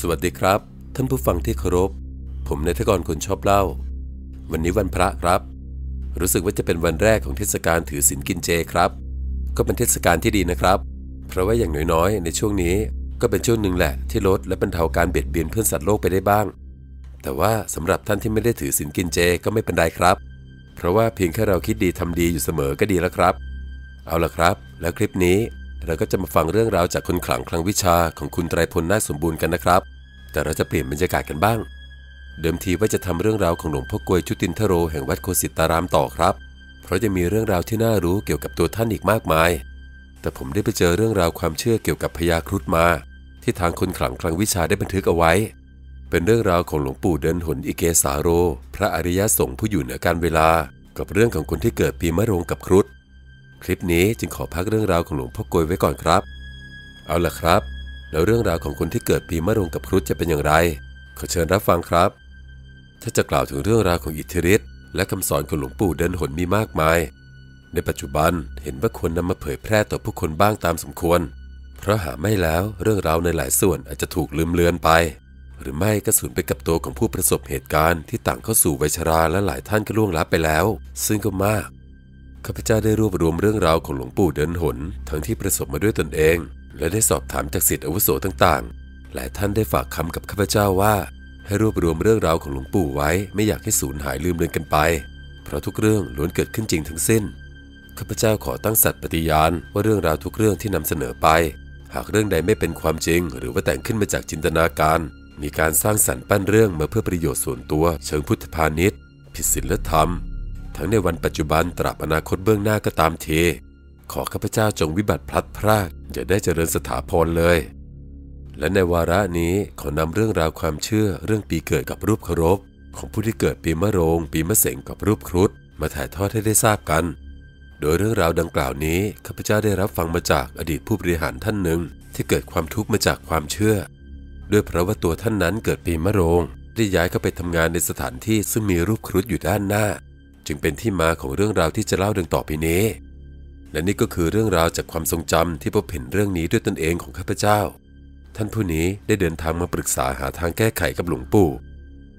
สวัสดีครับ ท่านผู้ฟังที่เคารพ ผมนายทกรคนชอบเล่า วันนี้วันพระครับ รู้สึกว่าจะเป็นวันแรกของเทศกาลถือศีลกินเจครับ ก็เป็นเทศกาลที่ดีนะครับ เพราะว่าอย่างน้อยๆ ในช่วงนี้ก็เป็นช่วงหนึ่งแหละที่ลดและบรรเทาการเบียดเบียนเพื่อนสัตว์โลกไปได้บ้าง แต่ว่าสำหรับท่านที่ไม่ได้ถือศีลกินเจก็ไม่เป็นไรครับ เพราะว่าเพียงแค่เราคิดดีทำดีอยู่เสมอก็ดีแล้วครับ เอาละครับ แล้วคลิปนี้ เราก็จะมาฟังเรื่องราวจากคนขลังคลังวิชาของคุณไตรพลนาสมบูรณ์กันนะครับ แต่เราจะเปลี่ยนบรรยากาศกันบ้าง เดิมทีว่าจะทำเรื่องราวของหลวงพ่อกวยชุตินทโรแห่งวัดโคสิตารามต่อครับ เพราะจะมีเรื่องราวที่น่ารู้เกี่ยวกับตัวท่านอีกมากมาย แต่ผมได้ไปเจอเรื่องราวความเชื่อเกี่ยวกับพญาครุฑมา ที่ทางคนขลังคลังวิชาได้บันทึกเอาไว้ เป็นเรื่องราวของหลวงปู่เดินหนอิเกสาโร พระอริยสงฆ์ผู้อยู่เหนือการเวลา กับเรื่องของคนที่เกิดปีมะโรงกับครุฑ คลิปนี้จึงขอพักเรื่องราวของหลวงพ่อกวยไว้ก่อนครับ เอาล่ะครับ แล้วเรื่องราวของคนที่เกิดปีมะโรงกับครุฑจะเป็นอย่างไร ขอเชิญรับฟังครับ ถ้าจะกล่าวถึงเรื่องราวของอิทธิฤทธิ์และคำสอนของหลวงปู่เดินหนมีมากมาย ในปัจจุบันเห็นว่าควรนำมาเผยแพร่ต่อผู้คนบ้างตามสมควร เพราะหาไม่แล้วเรื่องราวในหลายส่วนอาจจะถูกลืมเลือนไป หรือไม่ก็สูญไปกับตัวของผู้ประสบเหตุการณ์ที่ต่างเข้าสู่วัยชราและหลายท่านก็ล่วงลับไปแล้ว ซึ่งก็มาก ข้าพเจ้าได้รวบรวมเรื่องราวของหลวงปู่เดินหน ทั้งที่ประสบมาด้วยตนเอง และได้สอบถามจากศิษย์อาวุโสต่างๆ หลายท่านได้ฝากคำกับข้าพเจ้าว่า ให้รวบรวมเรื่องราวของหลวงปู่ไว้ไม่อยากให้สูญหายลืมเลือนกันไป เพราะทุกเรื่องล้วนเกิดขึ้นจริงทั้งสิ้นข้าพเจ้าขอตั้งสัตย์ปฏิญาณว่าเรื่องราวทุกเรื่องที่นำเสนอไป หากเรื่องใดไม่เป็นความจริง หรือว่าแต่งขึ้นมาจากจินตนาการ มีการสร้างสรรค์ปั้นเรื่องมาเพื่อประโยชน์ส่วนตัว เชิงพุทธพาณิชย์ ผิดศีลธรรม ทั้งในวันปัจจุบันตราบอนาคตเบื้องหน้าก็ตามเท ขอข้าพเจ้าจงวิบัติพลัดพรากอย่าได้เจริญสถาพรเลย และในวาระนี้ขอนำเรื่องราวความเชื่อเรื่องปีเกิดกับรูปเคารพ ของผู้ที่เกิดปีมะโรง ปีมะเสงกับรูปครุฑมาถ่ายทอดให้ได้ทราบกัน โดยเรื่องราวดังกล่าวนี้ข้าพเจ้าได้รับฟังมาจากอดีตผู้บริหารท่านหนึ่ง ที่เกิดความทุกข์มาจากความเชื่อ ด้วยเพราะว่าตัวท่านนั้นเกิดปีมะโรงได้ย้ายเข้าไปทำงานในสถานที่ซึ่งมีรูปครุฑอยู่ด้านหน้า จึงเป็นที่มาของเรื่องราวที่จะเล่าดังต่อไปนี้ และนี่ก็คือเรื่องราวจากความทรงจำที่พบเห็นเรื่องนี้ด้วยตนเองของข้าพเจ้า ท่านผู้นี้ได้เดินทางมาปรึกษาหาทางแก้ไขกับหลวงปู่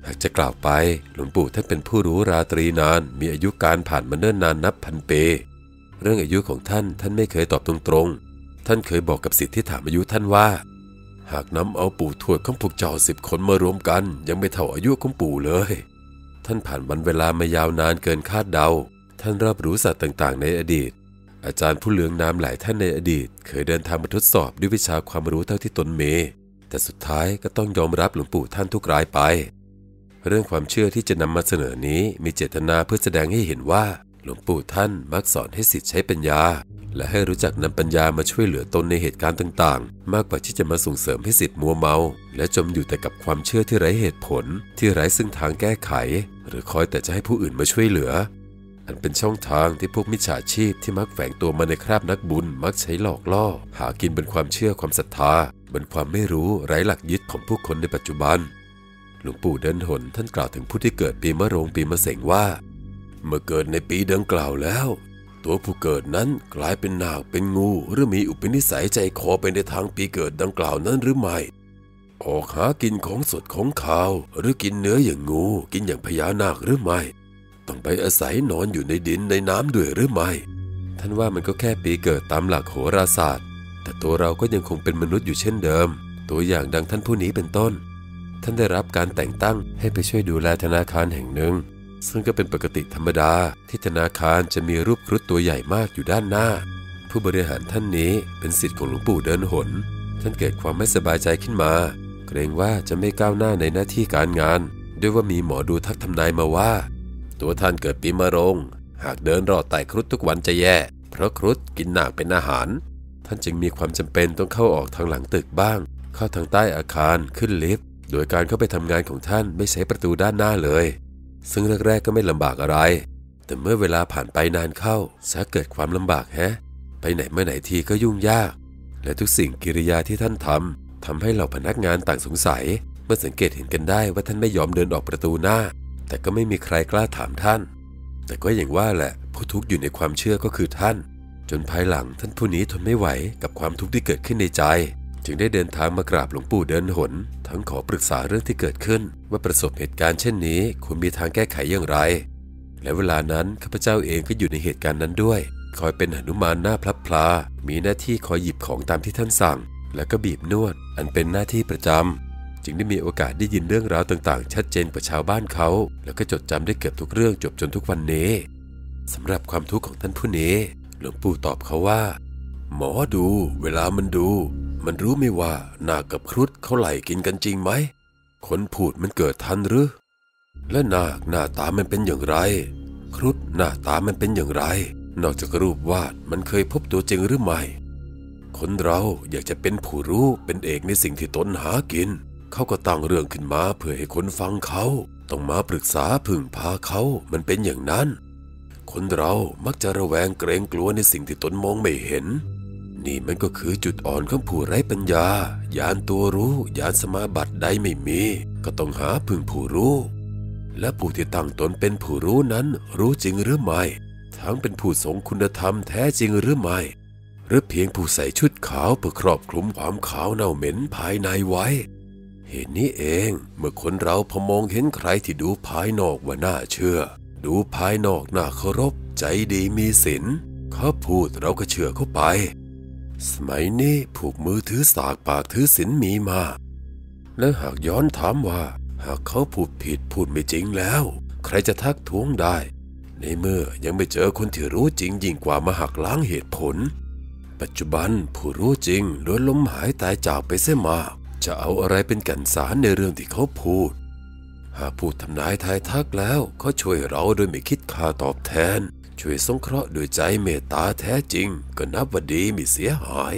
หากจะกล่าวไปหลวงปู่ท่านเป็นผู้รู้ราตรีนาน มีอายุการผ่านมาเนิ่นนานนับพันปี เรื่องอายุของท่านท่านไม่เคยตอบตรงๆ ท่านเคยบอกกับสิทธิ์ที่ถามอายุท่านว่าหากนำเอาปู่ทวดของพวกเจ้าสิบคนมารวมกัน ยังไม่เท่าอายุของปู่เลย ท่านผ่านวันเวลามายาวนานเกินคาดเดา ท่านรับรู้สัตว์ต่างๆ ในอดีต อาจารย์ผู้เลืองนามหลายท่านในอดีต เคยเดินทางมาทดสอบด้วยวิชาความรู้เท่าที่ตนมีแต่สุดท้ายก็ต้องยอมรับหลวงปู่ท่านทุกรายไป เรื่องความเชื่อที่จะนำมาเสนอนี้มีเจตนาเพื่อแสดงให้เห็นว่า หลวงปู่ท่านมักสอนให้สิทธิ์ใช้ปัญญา และให้รู้จักนำปัญญามาช่วยเหลือตนในเหตุการณ์ต่าง ๆ มากกว่าที่จะมาส่งเสริมให้สิทธิ์มัวเมา และจมอยู่แต่กับความเชื่อที่ไร้เหตุผล ที่ไร้ซึ่งทางแก้ไข หรือคอยแต่จะให้ผู้อื่นมาช่วยเหลือ อันเป็นช่องทางที่พวกมิจฉาชีพที่มักแฝงตัวมาในคราบนักบุญมักใช้หลอกล่อ หากินเป็นความเชื่อความศรัทธาบนความไม่รู้ไร้หลักยึดของผู้คนในปัจจุบัน หลวงปู่เดินหนท่านกล่าวถึงผู้ที่เกิดปีมะโรงปีมะเสงว่า เมื่อเกิดในปีดังกล่าวแล้ว ตัวผู้เกิดนั้นกลายเป็นนาคเป็นงู หรือมีอุปนิสัยใจคอไปในทางปีเกิดดังกล่าวนั้นหรือไม่ ออกหากินของสดของขาว หรือกินเนื้ออย่างงู กินอย่างพญานาคหรือไม่ ต้องไปอาศัยนอนอยู่ในดินในน้ำด้วยหรือไม่ ท่านว่ามันก็แค่ปีเกิดตามหลักโหราศาสตร์ แต่ตัวเราก็ยังคงเป็นมนุษย์อยู่เช่นเดิม ตัวอย่างดังท่านผู้นี้เป็นต้น ท่านได้รับการแต่งตั้งให้ไปช่วยดูแลธนาคารแห่งหนึ่ง ซึ่งก็เป็นปกติธรรมดาที่ธนาคารจะมีรูปครุฑตัวใหญ่มากอยู่ด้านหน้า ผู้บริหารท่านนี้เป็นศิษย์ของหลวงปู่เดินหน ท่านเกิดความไม่สบายใจขึ้นมา เกรงว่าจะไม่ก้าวหน้าในหน้าที่การงาน ด้วยว่ามีหมอดูทักทำนายมาว่า ตัวท่านเกิดปีมะโรง หากเดินรอดไต่ครุฑทุกวันจะแย่ เพราะครุฑกินหนากเป็นอาหาร ท่านจึงมีความจำเป็นต้องเข้าออกทางหลังตึกบ้าง เข้าทางใต้อาคารขึ้นลิฟต์โดยการเข้าไปทำงานของท่านไม่ใช้ประตูด้านหน้าเลย ซึ่งแรกๆก็ไม่ลำบากอะไร แต่เมื่อเวลาผ่านไปนานเข้าชักเกิดความลำบากแฮะ ไปไหนเมื่อไหนทีก็ยุ่งยาก และทุกสิ่งกิริยาที่ท่านทำ ทำให้เหล่าพนักงานต่างสงสัย เมื่อสังเกตเห็นกันได้ว่าท่านไม่ยอมเดินออกประตูหน้า แต่ก็ไม่มีใครกล้าถามท่าน แต่ก็อย่างว่าแหละผู้ทุกข์อยู่ในความเชื่อก็คือท่าน จนภายหลังท่านผู้นี้ทนไม่ไหวกับความทุกข์ที่เกิดขึ้นในใจ จึงได้เดินทางมากราบหลวงปู่เดินหน ทั้งขอปรึกษาเรื่องที่เกิดขึ้น ว่าประสบเหตุการณ์เช่นนี้ควรมีทางแก้ไขอย่างไร และเวลานั้นข้าพเจ้าเองก็อยู่ในเหตุการณ์นั้นด้วย คอยเป็นหนุมานหน้าพลับพลา มีหน้าที่คอยหยิบของตามที่ท่านสั่ง แล้วก็บีบนวดอันเป็นหน้าที่ประจำจึงได้มีโอกาสได้ยินเรื่องราวต่างๆ ชัดเจนกว่าชาวบ้านเขา แล้วก็จดจำได้เกือบทุกเรื่องจบจนทุกวันนี้สำหรับความทุกข์ของท่านผู้นี้หลวงปู่ตอบเขาว่า หมอดู เวลามันดู มันรู้ไม่ว่านาคกับครุฑเขาไหลกินกันจริงไหมคนพูดมันเกิดทันหรือ และนาคหน้าตามันเป็นอย่างไร ครุฑหน้าตามันเป็นอย่างไร นอกจากรูปวาดมันเคยพบตัวจริงหรือไม่ คนเราอยากจะเป็นผู้รู้เป็นเอกในสิ่งที่ตนหากิน เขาก็ตั้งเรื่องขึ้นมาเพื่อให้คนฟังเขา ต้องมาปรึกษาพึ่งพาเขา มันเป็นอย่างนั้น คนเรามักจะระแวงเกรงกลัวในสิ่งที่ตนมองไม่เห็น นี่มันก็คือจุดอ่อนของผู้ไร้ปัญญา ยานตัวรู้ยานสมาบัติใดไม่มี ก็ต้องหาพึ่งผู้รู้ และผู้ที่ตั้งตนเป็นผู้รู้นั้นรู้จริงหรือไม่ ทั้งเป็นผู้ทรงคุณธรรมแท้จริงหรือไม่ หรือเพียงผู้ใส่ชุดขาวเพื่อครอบคลุมความขาวเน่าเหม็นภายในไว้ เหตุนี้เองเมื่อคนเราพอมองเห็นใครที่ดูภายนอกว่าน่าเชื่อ ดูภายนอกน่าเคารพ ใจดีมีศีลเขาพูดเราก็เชื่อเขาไป สมัยนี้ผูกมือถือสากปากถือศีลมีมา และหากย้อนถามว่า หากเขาพูดผิดพูดไม่จริงแล้ว ใครจะทักท้วงได้ ในเมื่อยังไม่เจอคนที่รู้จริงยิ่งกว่ามาหักล้างเหตุผล ปัจจุบันผู้รู้จริงล้วนล้มหายตายจากไปเสียมาก จะเอาอะไรเป็นกันสารในเรื่องที่เขาพูด หากพูดทำนายทายทักแล้วเขาช่วยเราโดยไม่คิดค่าตอบแทน ช่วยสงเคราะห์โดยใจเมตตาแท้จริง ก็นับว่าดีม่เสียหาย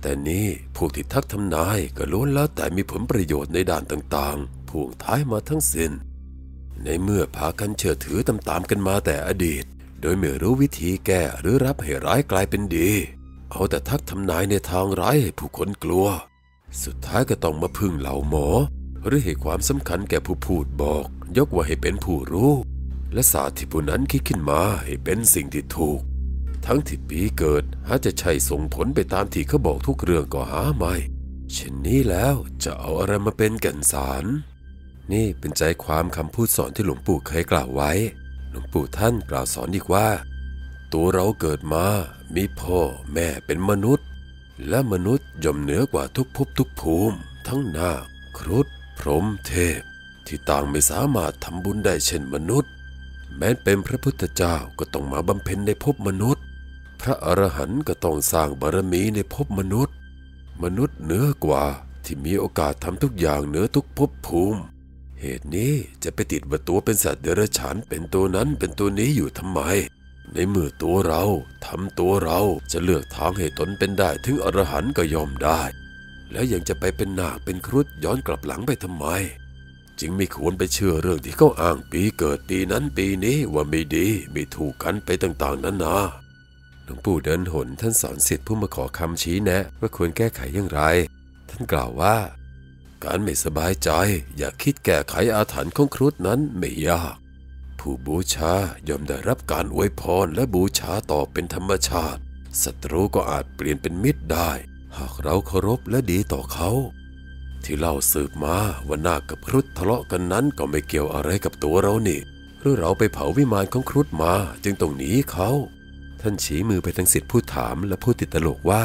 แต่นี่พวกที่ทักทำนายก็ล้วนแล้วแต่มีผลประโยชน์ในด้านต่างๆพ่วงท้ายมาทั้งสิน้น ในเมื่อพากันเชื่อถือตามๆกันมาแต่อดีต โดยไม่รู้วิธีแก้หรือรับให้ร้ายกลายเป็นดี เอาแต่ทักทำนายในทางร้ายให้ผู้คนกลัว สุดท้ายก็ต้องมาพึ่งเหล่าหมอ หรือให้ความสำคัญแก่ผู้พูดบอก ยกว่าให้เป็นผู้รู้ และศาสตร์ที่ผู้นั้นคิดขึ้นมาให้เป็นสิ่งที่ถูก ทั้งที่ปีเกิดหาจะใช่ส่งผลไปตามที่เขาบอกทุกเรื่องก็หาไม่เช่นนี้แล้วจะเอาอะไรมาเป็นก่นสาร นี่เป็นใจความคำพูดสอนที่หลวงปู่เคยกล่าวไว้ หลวงปู่ท่านกล่าวสอนอีกว่า ตัวเราเกิดมา มีพ่อแม่เป็นมนุษย์ และมนุษย์ย่อมเหนือกว่าทุกภพทุกภูมิ ทั้งนาคครุฑพรหมเทพ ที่ต่างไม่สามารถทำบุญได้เช่นมนุษย์ แม้เป็นพระพุทธเจ้าก็ต้องมาบำเพ็ญในภพมนุษย์ พระอรหันต์ก็ต้องสร้างบารมีในภพมนุษย์ มนุษย์เหนือกว่าที่มีโอกาสทำทุกอย่างเหนือทุกภพภูมิ เหตุนี้จะไปติดว่าตัวเป็นสัตว์เดรัจฉานเป็นตัวนั้นเป็นตัวนี้อยู่ทำไม ในเมื่อตัวเราทำตัวเราจะเลือกทางให้ตนเป็นได้ถึงอรหันต์ก็ยอมได้ แล้วยังจะไปเป็นนาคเป็นครุฑย้อนกลับหลังไปทำไม จึงไม่ควรไปเชื่อเรื่องที่เขาอ้างปีเกิดปีนั้นปีนี้ว่าไม่ดีไม่ถูกกันไปต่างๆนั้นนะหลวงปู่เดินหนท่านสอนสิทธิ์ผู้มาขอคำชี้แนะ ว่าควรแก้ไขอย่างไร ท่านกล่าวว่า การไม่สบายใจ อย่าคิดแก้ไขอาถรรพ์ของครุฑนั้นไม่ยาก ผู้บูชาย่อมได้รับการอวยพรและบูชาต่อเป็นธรรมชาติ ศัตรูก็อาจเปลี่ยนเป็นมิตรได้ หากเราเคารพและดีต่อเขา ที่เล่าสืบมาว่านาคกับครุฑทะเลาะกันนั้นก็ไม่เกี่ยวอะไรกับตัวเรานี่หรือเราไปเผาวิมานของครุฑมาจึงต้องหนีเขา ท่านชี้มือไปทางสิทธิผู้ถามและพูดติดตลกว่า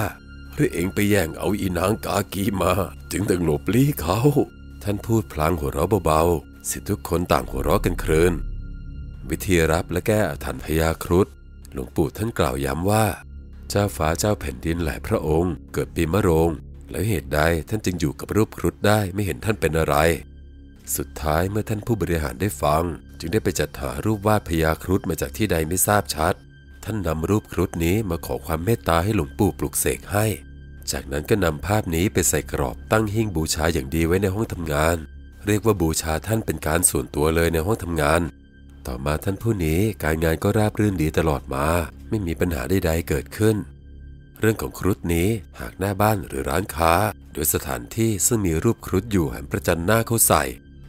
หรือเองไปแย่งเอาอีนางกากีมา จึงต้องหลบลี้เขา ท่านพูดพลางหัวเราะเบาๆสิทธิทุกคนต่างหัวเราะกันเคริน วิธีรับและแก้อาถรรพ์พญาครุฑหลวงปู่ท่านกล่าวย้ำว่า เจ้าฟ้าเจ้าแผ่นดินหลายพระองค์ เกิดปีมะโรง แล้วเหตุใดท่านจึงอยู่กับรูปครุฑได้ไม่เห็นท่านเป็นอะไร สุดท้ายเมื่อท่านผู้บริหารได้ฟัง จึงได้ไปจัดหารูปวาดพญาครุฑมาจากที่ใดไม่ทราบชัด ท่านนำรูปครุฑนี้มาขอความเมตตาให้หลวงปู่ปลุกเสกให้ จากนั้นก็นำภาพนี้ไปใส่กรอบตั้งหิ้งบูชาอย่างดีไว้ในห้องทำงาน เรียกว่าบูชาท่านเป็นการส่วนตัวเลยในห้องทำงาน ต่อมาท่านผู้นี้การงานก็ราบรื่นดีตลอดมา ไม่มีปัญหาใดๆเกิดขึ้น เรื่องของครุฑนี้หากหน้าบ้านหรือร้านค้า โดยสถานที่ซึ่งมีรูปครุฑอยู่หันประจันหน้าเขาใส่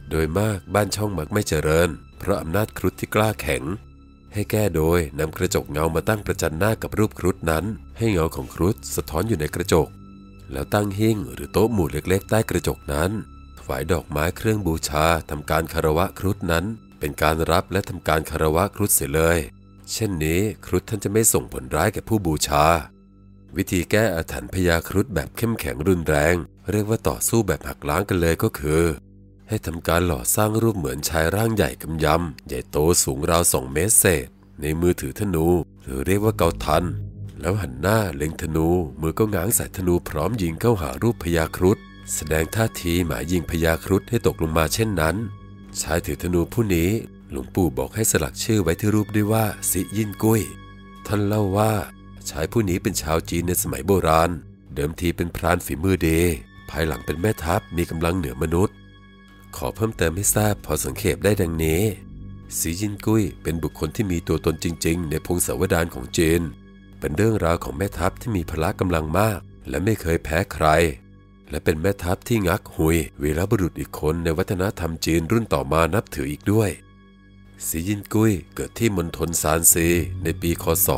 โดยมากบ้านช่องมักไม่เจริญ เพราะอำนาจครุฑที่กล้าแข็ง ให้แก้โดยนำกระจกเงามาตั้งประจันหน้ากับรูปครุฑนั้น ให้เงาของครุฑสะท้อนอยู่ในกระจก แล้วตั้งหิ้งหรือโต๊ะหมู่เล็กๆ ใต้กระจกนั้นถวายดอกไม้เครื่องบูชาทำการคารวะครุฑนั้น เป็นการรับและทำการคารวะครุฑเสียเลย เช่นนี้ครุฑท่านจะไม่ส่งผลร้ายแก่ผู้บูชา วิธีแก้อาถรรพ์พยาครุฑแบบเข้มแข็งรุนแรง เรียกว่าต่อสู้แบบหักล้างกันเลยก็คือ ให้ทำการหล่อสร้างรูปเหมือนชายร่างใหญ่กำยำใหญ่โตสูงราวสองเมตรเศษ ในมือถือธนู หรือเรียกว่าเกาทัน แล้วหันหน้าเล็งธนูมือก็ง้างสายธนูพร้อมยิงเข้าหารูปพญาครุฑแสดงท่าทีหมายยิงพญาครุฑให้ตกลงมาเช่นนั้น ชายถือธนูผู้นี้หลวงปู่บอกให้สลักชื่อไว้ที่รูปด้วยว่าสิยินกุ้ย ท่านเล่าว่าชายผู้นี้เป็นชาวจีนในสมัยโบราณ เดิมทีเป็นพรานฝีมือดีภายหลังเป็นแม่ทัพมีกำลังเหนือมนุษย์ ขอเพิ่มเติมให้ทราบพอสังเขปได้ดังนี้สียินกุ้ยเป็นบุคคลที่มีตัวตนจริง ๆ ในพงศาวดารของจีน เป็นเรื่องราวของแม่ทัพที่มีพละกำลังมาก และไม่เคยแพ้ใคร และเป็นแม่ทัพที่งักหุยวีรบุรุษอีกคนในวัฒนธรรมจีนรุ่นต่อมานับถืออีกด้วยสียินกุ้ยเกิดที่มณฑลซานซีในปีคศ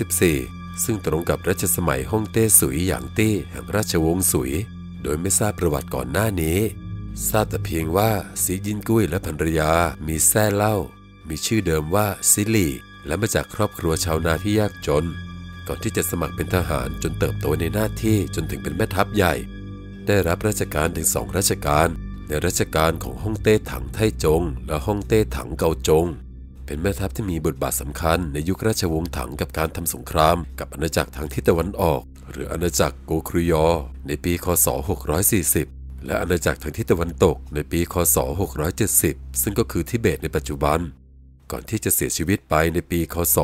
614 ซึ่งตรงกับรัชสมัยฮ่องเต้สุยหยางตี้แห่งราชวงศ์สุย โดยไม่ทราบประวัติก่อนหน้านี้ ทราบแต่เพียงว่าสียินกุ้ยและภรรยา มีแซ่เล่า มีชื่อเดิมว่าซิลี่ และมาจากครอบครัวชาวนาที่ยากจน ก่อนที่จะสมัครเป็นทหารจนเติบโตในหน้าที่จนถึงเป็นแม่ทัพใหญ่ ได้รับราชการถึงสองราชการ ในราชการของฮ่องเต้ถังไทจง และฮ่องเต้ถังเกาจง เป็นแม่ทัพที่มีบทบาทสำคัญในยุคราชวงศ์ถังกับการทำสงคราม กับอาณาจักรทางทิศตะวันออก หรืออาณาจักรโกครุยอ ในปีคศ 640 และอาณาจักรทางทิศตะวันตกในปีคศ 670 ซึ่งก็คือทิเบตในปัจจุบัน ก่อนที่จะเสียชีวิตไปในปีคศ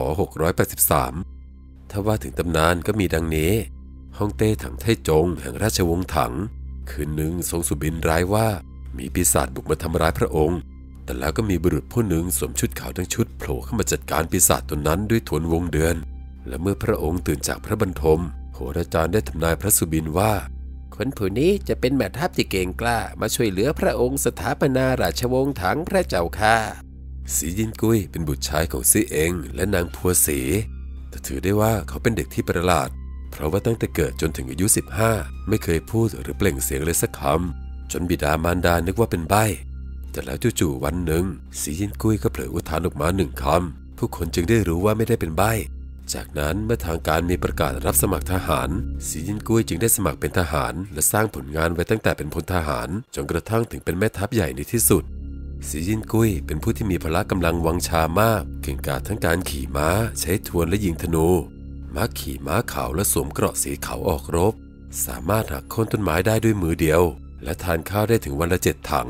683 ถ้าว่าถึงตำนานก็มีดังนี้ ฮ่องเต้ถังไทจงแห่งราชวงศ์ถัง คืนหนึ่งทรงสุบินร้ายว่า มีปีศาจบุกมาทำร้ายพระองค์ แต่แล้วก็มีบุรุษผู้หนึ่งสวมชุดขาวทั้งชุดโผล่เข้ามาจัดการปีศาจตนนั้นด้วยทวนวงเดือน และเมื่อพระองค์ตื่นจากพระบรรทมโหราจารย์ได้ทำนายพระสุบินว่าคนผู้นี้จะเป็นแม่ทัพที่เก่งกล้า มาช่วยเหลือพระองค์สถาปนาราชวงศ์ถังพระเจ้าค่ะสียินกุ้ยเป็นบุตรชายของซีเองและนางพัวสีแต่ถือได้ว่าเขาเป็นเด็กที่ประหลาด เพราะว่าตั้งแต่เกิดจนถึงอายุ 15 ไม่เคยพูดหรือเปล่งเสียงเลยสักคำจนบิดามารดานึกว่าเป็นใบ้แต่แล้วจู่ๆวันหนึ่ง สียินกุ้ยก็เผลออุทานออกมาหนึ่งคำผู้คนจึงได้รู้ว่าไม่ได้เป็นใบ้จากนั้นเมื่อทางการมีประกาศรับสมัครทหาร สียินกุ้ยจึงได้สมัครเป็นทหาร และสร้างผลงานไว้ตั้งแต่เป็นพลทหาร จนกระทั่งถึงเป็นแม่ทัพใหญ่ในที่สุดสียินกุ้ยเป็นผู้ที่มีพละกำลังวังชามาก เก่งกาจทั้งการขี่ม้า ใช้ทวนและยิงธนู ม้าขี่ม้าขาวและสวมเกราะสีขาวออกรบ สามารถหักโค่นต้นไม้ได้ด้วยมือเดียว และทานข้าวได้ถึงวันละเจ็ดถัง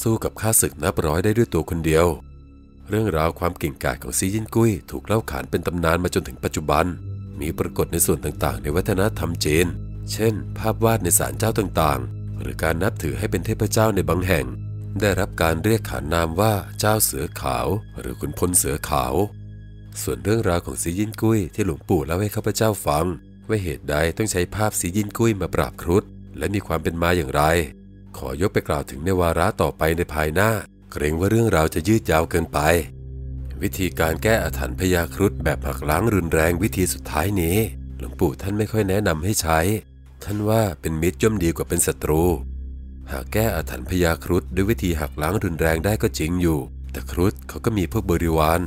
สู้กับข้าศึกนับร้อยได้ด้วยตัวคนเดียว เรื่องราวความเก่งกาจของซียินกุ้ยถูกเล่าขานเป็นตำนานมาจนถึงปัจจุบัน มีปรากฏในส่วนต่างๆ ในวัฒนธรรมจีน เช่น ภาพวาดในศาลเจ้าต่างๆ หรือการนับถือให้เป็นเทพเจ้าในบางแห่ง ได้รับการเรียกขานนามว่าเจ้าเสือขาว หรือขุนพลเสือขาว ส่วนเรื่องราวของซียินกุ้ยที่หลวงปู่เล่าให้ข้าพเจ้าฟัง ว่าเหตุใดต้องใช้ภาพซียินกุ้ยมาปราบครุฑและมีความเป็นมาอย่างไร ขอยกไปกล่าวถึงในวาระต่อไปในภายหน้า เกรงว่าเรื่องราวจะยืดยาวเกินไป วิธีการแก้อาถรรพ์พยาครุฑแบบหักล้างรุนแรงวิธีสุดท้ายนี้ หลวงปู่ท่านไม่ค่อยแนะนำให้ใช้ ท่านว่าเป็นมิตรย่อมดีกว่าเป็นศัตรู หากแก้อาถรรพ์พยาครุฑด้วยวิธีหักล้างรุนแรงได้ก็จริงอยู่ แต่ครุฑเขาก็มีพวกบริวาร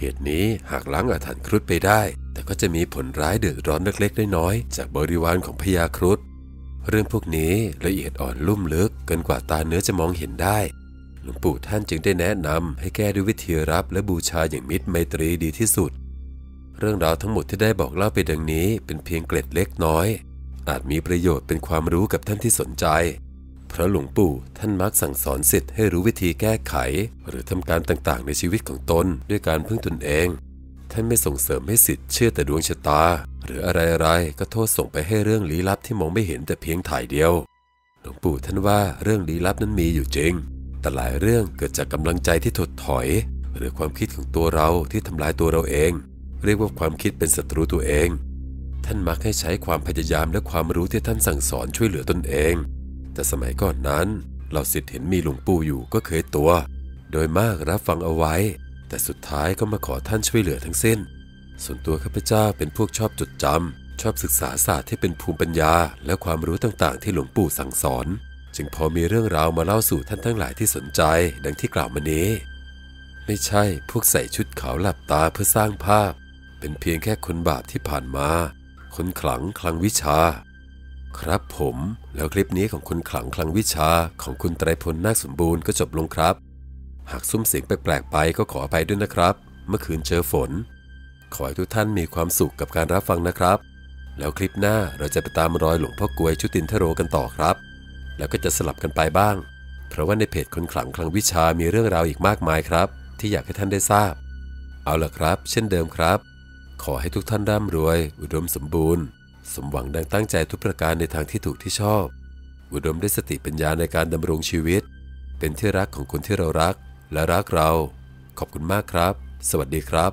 เหตุนี้หากล้างอาถรรพ์ครุฑไปได้ แต่ก็จะมีผลร้ายเดือดร้อนเล็กๆน้อยๆจากบริวารของพญาครุฑเรื่องพวกนี้ละเอียดอ่อนลุ่มลึกเกินกว่าตาเนื้อจะมองเห็นได้ หลวงปู่ท่านจึงได้แนะนำให้แก้ด้วยวิธีรับและบูชาอย่างมิตรไมตรีดีที่สุด เรื่องราวทั้งหมดที่ได้บอกเล่าไปดังนี้เป็นเพียงเกล็ดเล็กน้อย อาจมีประโยชน์เป็นความรู้กับท่านที่สนใจ เพราะหลวงปู่ท่านมักสั่งสอนสิทธิ์ให้รู้วิธีแก้ไข หรือทำการต่างๆ ในชีวิตของตนด้วยการพึ่งตนเอง ท่านไม่ส่งเสริมให้สิทธิ์เชื่อแต่ดวงชะตา หรืออะไรๆก็โทษส่งไปให้เรื่องลี้ลับที่มองไม่เห็นแต่เพียงถ่ายเดียว หลวงปู่ท่านว่าเรื่องลี้ลับนั้นมีอยู่จริง แต่หลายเรื่องเกิดจากกำลังใจที่ถดถอย หรือความคิดของตัวเราที่ทำลายตัวเราเอง เรียกว่าความคิดเป็นศัตรูตัวเอง ท่านมักให้ใช้ความพยายามและความรู้ที่ท่านสั่งสอนช่วยเหลือตนเอง แต่สมัยก่อนนั้นเราสิทธิ์เห็นมีหลวงปู่อยู่ก็เคยตัว โดยมากรับฟังเอาไว้ แต่สุดท้ายก็มาขอท่านช่วยเหลือทั้งสิ้น ส่วนตัวข้าพเจ้าเป็นพวกชอบจดจำชอบศึกษาศาสตร์ที่เป็นภูมิปัญญา และความรู้ต่างๆ ที่หลวงปู่สั่งสอน จึงพอมีเรื่องราวมาเล่าสู่ท่านทั้งหลายที่สนใจ ดังที่กล่าวมานี้ ไม่ใช่พวกใส่ชุดขาวหลับตาเพื่อสร้างภาพ เป็นเพียงแค่คนบาปที่ผ่านมา คนขลังคลังวิชา ครับผมแล้วคลิปนี้ของคนขลังคลังวิชาของคุณไตรพลนาคสมบูรณ์ก็จบลงครับ หากซุ้มเสียงแปลกๆไปก็ขออภัยด้วยนะครับ เมื่อคืนเจอฝน ขอให้ทุกท่านมีความสุขกับการรับฟังนะครับ แล้วคลิปหน้าเราจะไปตามรอยหลวงพ่อกวยชุตินทโรกันต่อครับ แล้วก็จะสลับกันไปบ้าง เพราะว่าในเพจคนขลังคลังวิชามีเรื่องราวอีกมากมายครับ ที่อยากให้ท่านได้ทราบ เอาล่ะครับ เช่นเดิมครับ ขอให้ทุกท่านร่ำรวย อุดมสมบูรณ์ สมหวังดังตั้งใจทุกประการในทางที่ถูกที่ชอบ อุดมด้วยสติปัญญาในการดำรงชีวิต เป็นที่รักของคนที่เรารักและรักเรา ขอบคุณมากครับ สวัสดีครับ